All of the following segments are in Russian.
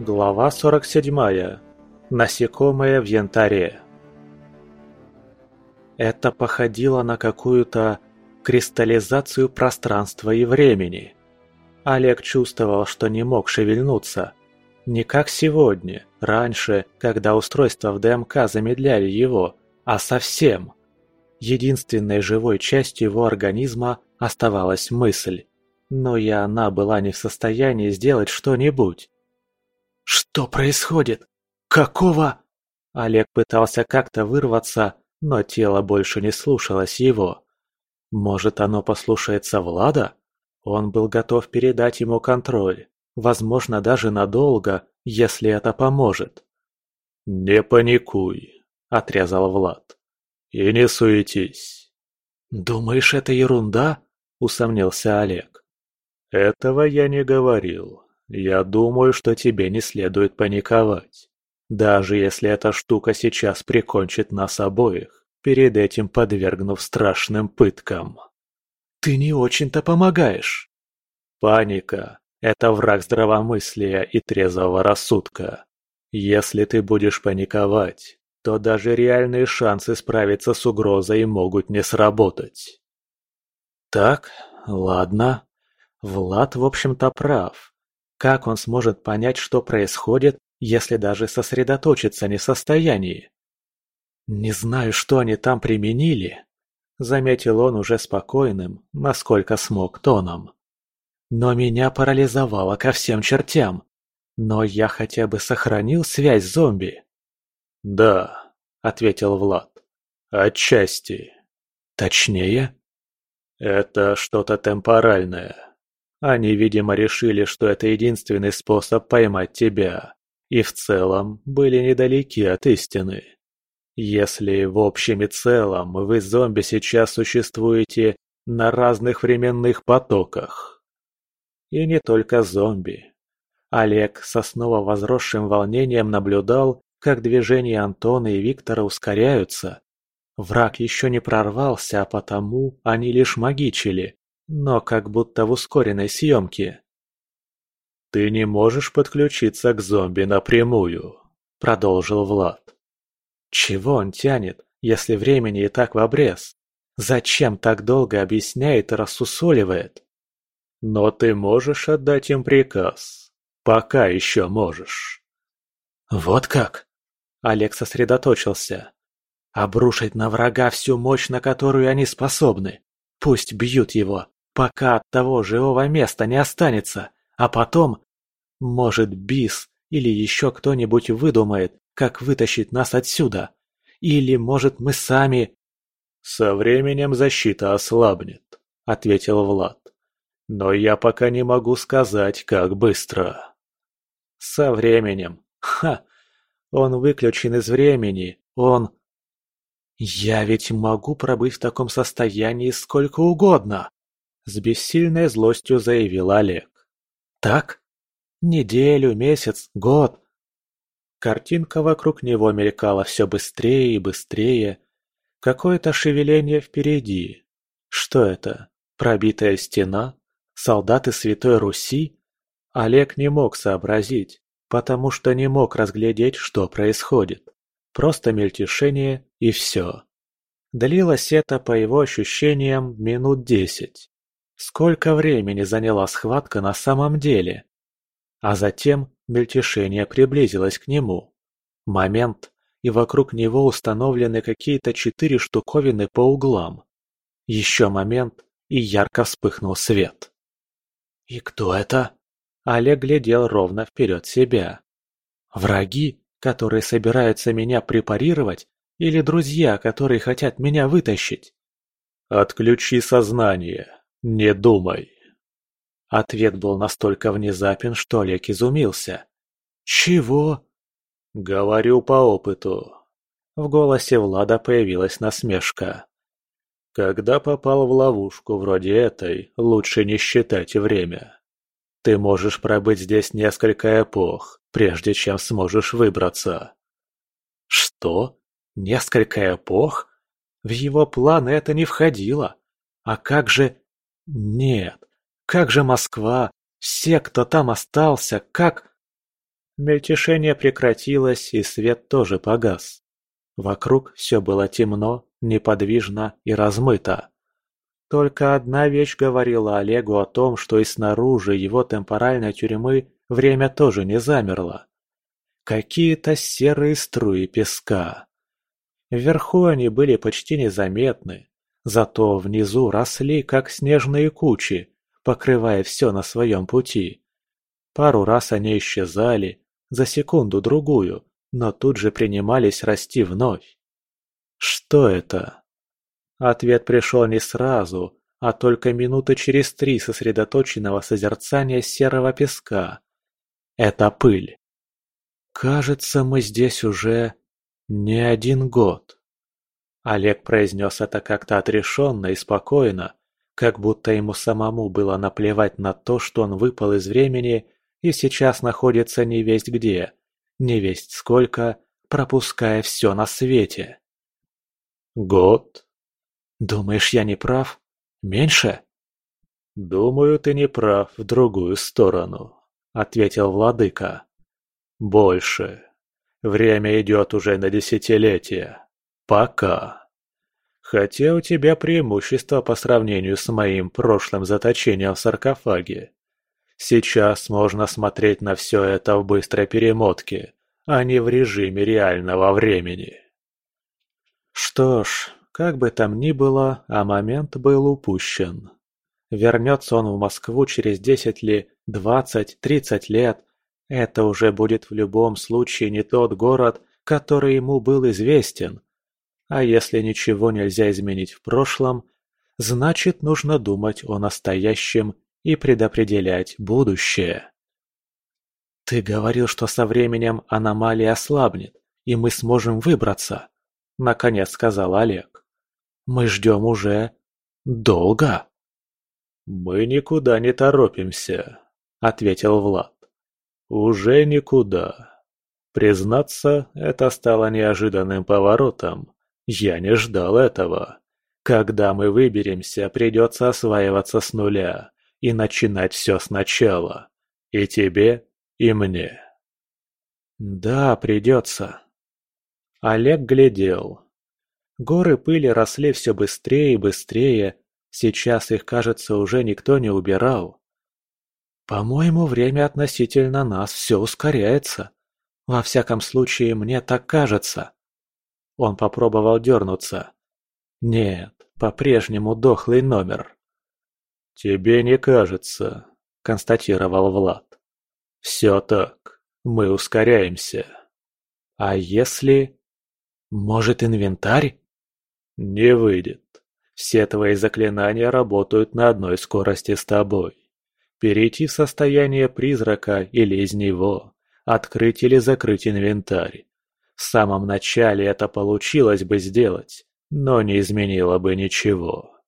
Глава 47. Насекомое в янтаре. Это походило на какую-то кристаллизацию пространства и времени. Олег чувствовал, что не мог шевельнуться. Не как сегодня, раньше, когда устройства в ДМК замедляли его, а совсем. Единственной живой частью его организма оставалась мысль. Но и она была не в состоянии сделать что-нибудь. «Что происходит? Какого?» Олег пытался как-то вырваться, но тело больше не слушалось его. Может, оно послушается Влада? Он был готов передать ему контроль, возможно, даже надолго, если это поможет. «Не паникуй», — отрезал Влад. «И не суетись». «Думаешь, это ерунда?» — усомнился Олег. «Этого я не говорил. Я думаю, что тебе не следует паниковать. Даже если эта штука сейчас прикончит нас обоих, перед этим подвергнув страшным пыткам». «Ты не очень-то помогаешь». «Паника – это враг здравомыслия и трезвого рассудка. Если ты будешь паниковать, то даже реальные шансы справиться с угрозой могут не сработать. Так, ладно. Влад, в общем-то, прав. Как он сможет понять, что происходит, если даже сосредоточиться не в состоянии? Не знаю, что они там применили, заметил он уже спокойным, насколько смог тоном. Но меня парализовало ко всем чертям. Но я хотя бы сохранил связь с зомби. «Да», — ответил Влад. «Отчасти. Точнее?» «Это что-то темпоральное. Они, видимо, решили, что это единственный способ поймать тебя, и в целом были недалеки от истины. Если в общем и целом вы зомби сейчас существуете на разных временных потоках. И не только зомби. Олег со снова возросшим волнением наблюдал, как движения Антона и Виктора ускоряются. Враг еще не прорвался, а потому они лишь магичили, но как будто в ускоренной съемке. «Ты не можешь подключиться к зомби напрямую», — продолжил Влад. «Чего он тянет, если времени и так в обрез? Зачем так долго объясняет и рассусоливает?» «Но ты можешь отдать им приказ. Пока еще можешь». «Вот как?» Олег сосредоточился. Обрушить на врага всю мощь, на которую они способны. Пусть бьют его, пока от того живого места не останется, а потом... Может, Бис или еще кто-нибудь выдумает, как вытащить нас отсюда. Или, может, мы сами... «Со временем защита ослабнет», — ответил Влад. «Но я пока не могу сказать, как быстро». «Со временем. Ха! Он выключен из времени, он... Я ведь могу пробыть в таком состоянии сколько угодно, с бессильной злостью заявил Олег. Так? Неделю, месяц, год. Картинка вокруг него мелькала все быстрее и быстрее. Какое-то шевеление впереди. Что это? Пробитая стена? Солдаты Святой Руси? Олег не мог сообразить потому что не мог разглядеть, что происходит. Просто мельтешение и все. Длилось это, по его ощущениям, минут десять. Сколько времени заняла схватка на самом деле? А затем мельтешение приблизилось к нему. Момент, и вокруг него установлены какие-то четыре штуковины по углам. Еще момент, и ярко вспыхнул свет. «И кто это?» Олег глядел ровно вперед себя. Враги, которые собираются меня препарировать, или друзья, которые хотят меня вытащить? Отключи сознание, не думай. Ответ был настолько внезапен, что Олег изумился. Чего? Говорю по опыту. В голосе Влада появилась насмешка. Когда попал в ловушку вроде этой, лучше не считать время. Ты можешь пробыть здесь несколько эпох, прежде чем сможешь выбраться. Что? Несколько эпох? В его планы это не входило. А как же... Нет. Как же Москва? Все, кто там остался, как... Мельтешение прекратилось, и свет тоже погас. Вокруг все было темно, неподвижно и размыто. Только одна вещь говорила Олегу о том, что и снаружи его темпоральной тюрьмы время тоже не замерло. Какие-то серые струи песка. Вверху они были почти незаметны, зато внизу росли, как снежные кучи, покрывая все на своем пути. Пару раз они исчезали, за секунду-другую, но тут же принимались расти вновь. Что это? Ответ пришел не сразу, а только минуты через три сосредоточенного созерцания серого песка. Это пыль. Кажется, мы здесь уже не один год. Олег произнес это как-то отрешенно и спокойно, как будто ему самому было наплевать на то, что он выпал из времени и сейчас находится не весть где, не весть сколько, пропуская все на свете. Год? Думаешь, я не прав? Меньше? Думаю, ты не прав в другую сторону, ответил владыка. Больше. Время идет уже на десятилетия. Пока. Хотя у тебя преимущество по сравнению с моим прошлым заточением в саркофаге. Сейчас можно смотреть на все это в быстрой перемотке, а не в режиме реального времени. Что ж, как бы там ни было, а момент был упущен. Вернется он в Москву через десять ли, двадцать, тридцать лет, это уже будет в любом случае не тот город, который ему был известен, а если ничего нельзя изменить в прошлом, значит нужно думать о настоящем и предопределять будущее. «Ты говорил, что со временем аномалия ослабнет, и мы сможем выбраться», — наконец сказал Олег. «Мы ждем уже... долго». «Мы никуда не торопимся», — ответил Влад. «Уже никуда. Признаться, это стало неожиданным поворотом, я не ждал этого. Когда мы выберемся, придется осваиваться с нуля и начинать все сначала. И тебе, и мне. Да, придется. Олег глядел. Горы пыли росли все быстрее и быстрее, сейчас их, кажется, уже никто не убирал. По-моему, время относительно нас все ускоряется. Во всяком случае, мне так кажется. Он попробовал дернуться. Нет, по-прежнему дохлый номер. «Тебе не кажется», — констатировал Влад. «Все так. Мы ускоряемся». «А если...» «Может, инвентарь?» «Не выйдет. Все твои заклинания работают на одной скорости с тобой. Перейти в состояние призрака или из него, открыть или закрыть инвентарь, в самом начале это получилось бы сделать, но не изменило бы ничего.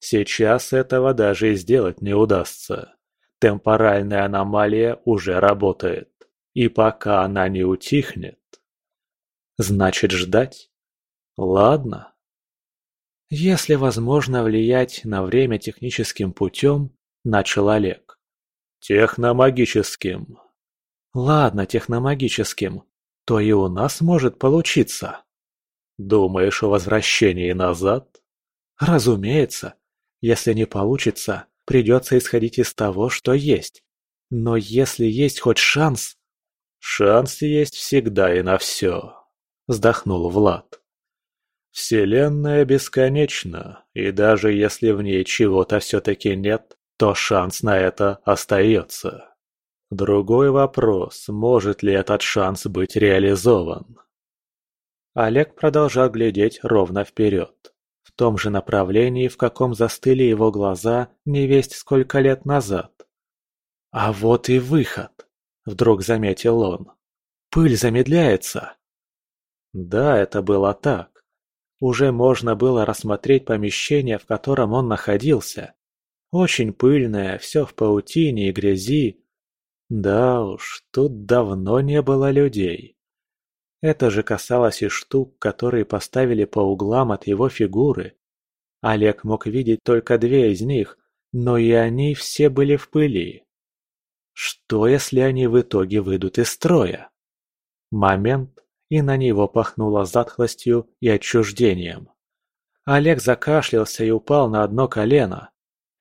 Сейчас этого даже и сделать не удастся. Темпоральная аномалия уже работает. И пока она не утихнет... Значит, ждать? Ладно. Если возможно влиять на время техническим путем, начал Олег. Техномагическим. Ладно, техномагическим то и у нас может получиться. Думаешь о возвращении назад? Разумеется. Если не получится, придется исходить из того, что есть. Но если есть хоть шанс... Шанс есть всегда и на все, вздохнул Влад. Вселенная бесконечна, и даже если в ней чего-то все-таки нет, то шанс на это остается. Другой вопрос, может ли этот шанс быть реализован? Олег продолжал глядеть ровно вперед, в том же направлении, в каком застыли его глаза невесть сколько лет назад. «А вот и выход!» – вдруг заметил он. «Пыль замедляется!» Да, это было так. Уже можно было рассмотреть помещение, в котором он находился. Очень пыльное, все в паутине и грязи, да уж, тут давно не было людей. Это же касалось и штук, которые поставили по углам от его фигуры. Олег мог видеть только две из них, но и они все были в пыли. что если они в итоге выйдут из строя? Момент, и на него пахнуло затхлостью и отчуждением. Олег закашлялся и упал на одно колено.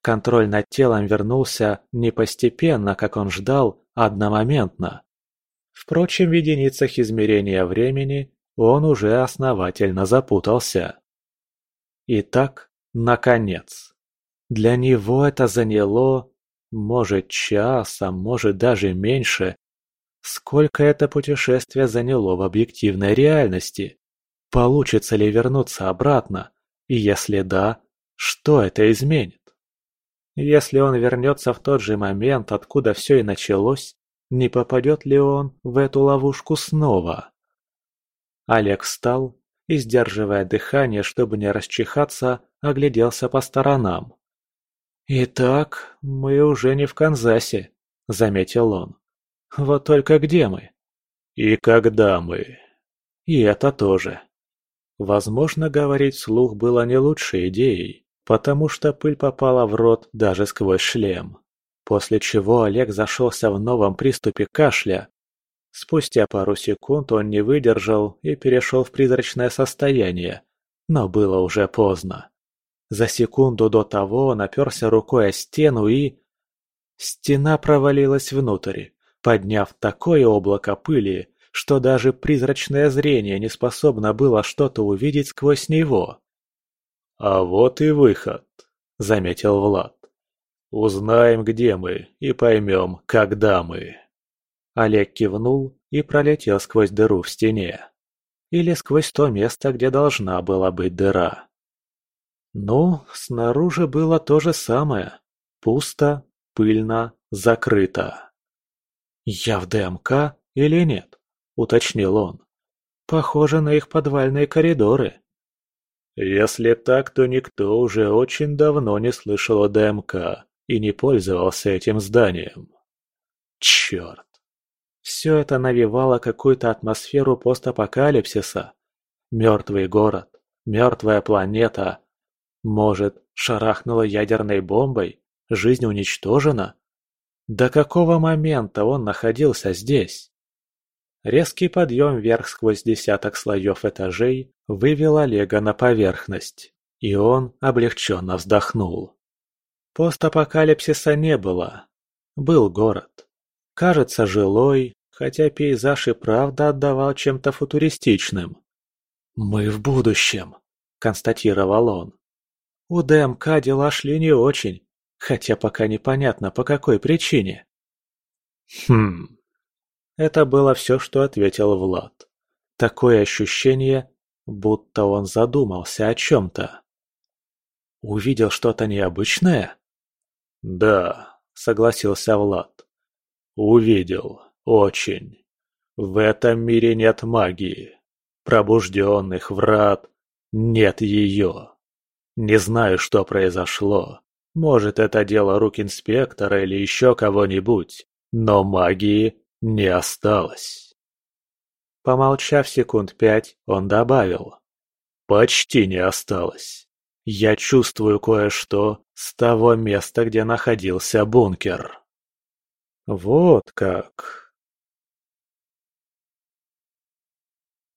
Контроль над телом вернулся не постепенно, как он ждал, а одномоментно. Впрочем, в единицах измерения времени он уже основательно запутался. Итак, наконец. Для него это заняло, может, час, а может даже меньше. Сколько это путешествие заняло в объективной реальности? Получится ли вернуться обратно? И если да, что это изменит? Если он вернется в тот же момент, откуда все и началось, не попадет ли он в эту ловушку снова? Олег встал и, сдерживая дыхание, чтобы не расчихаться, огляделся по сторонам. «Итак, мы уже не в Канзасе», — заметил он. «Вот только где мы?» «И когда мы?» «И это тоже». Возможно, говорить вслух было не лучшей идеей, потому что пыль попала в рот даже сквозь шлем. После чего Олег зашелся в новом приступе кашля. Спустя пару секунд он не выдержал и перешел в призрачное состояние, но было уже поздно. За секунду до того он оперся рукой о стену и... Стена провалилась внутрь, подняв такое облако пыли, что даже призрачное зрение не способно было что-то увидеть сквозь него. «А вот и выход», — заметил Влад. «Узнаем, где мы, и поймем, когда мы». Олег кивнул и пролетел сквозь дыру в стене. Или сквозь то место, где должна была быть дыра. Ну, снаружи было то же самое. Пусто, пыльно, закрыто. «Я в ДМК или нет?» – уточнил он. «Похоже на их подвальные коридоры». Если так, то никто уже очень давно не слышал о ДМК и не пользовался этим зданием. Черт. Все это навевало какую-то атмосферу постапокалипсиса. Мертвый город, мертвая планета. Может, шарахнула ядерной бомбой? Жизнь уничтожена? До какого момента он находился здесь? Резкий подъем вверх сквозь десяток слоев этажей вывел Олега на поверхность, и он облегченно вздохнул. Постапокалипсиса не было. Был город. Кажется, жилой, хотя пейзаж и правда отдавал чем-то футуристичным. «Мы в будущем», — констатировал он. У ДМК дела шли не очень, хотя пока непонятно по какой причине. «Хм...» Это было все, что ответил Влад. Такое ощущение, будто он задумался о чем-то. «Увидел что-то необычное?» «Да», — согласился Влад. «Увидел. Очень. В этом мире нет магии. Пробужденных врат. Нет ее. Не знаю, что произошло. Может, это дело рук инспектора или еще кого-нибудь. Но магии не осталось. Помолчав секунд пять, он добавил. Почти не осталось. Я чувствую кое-что с того места, где находился бункер. Вот как.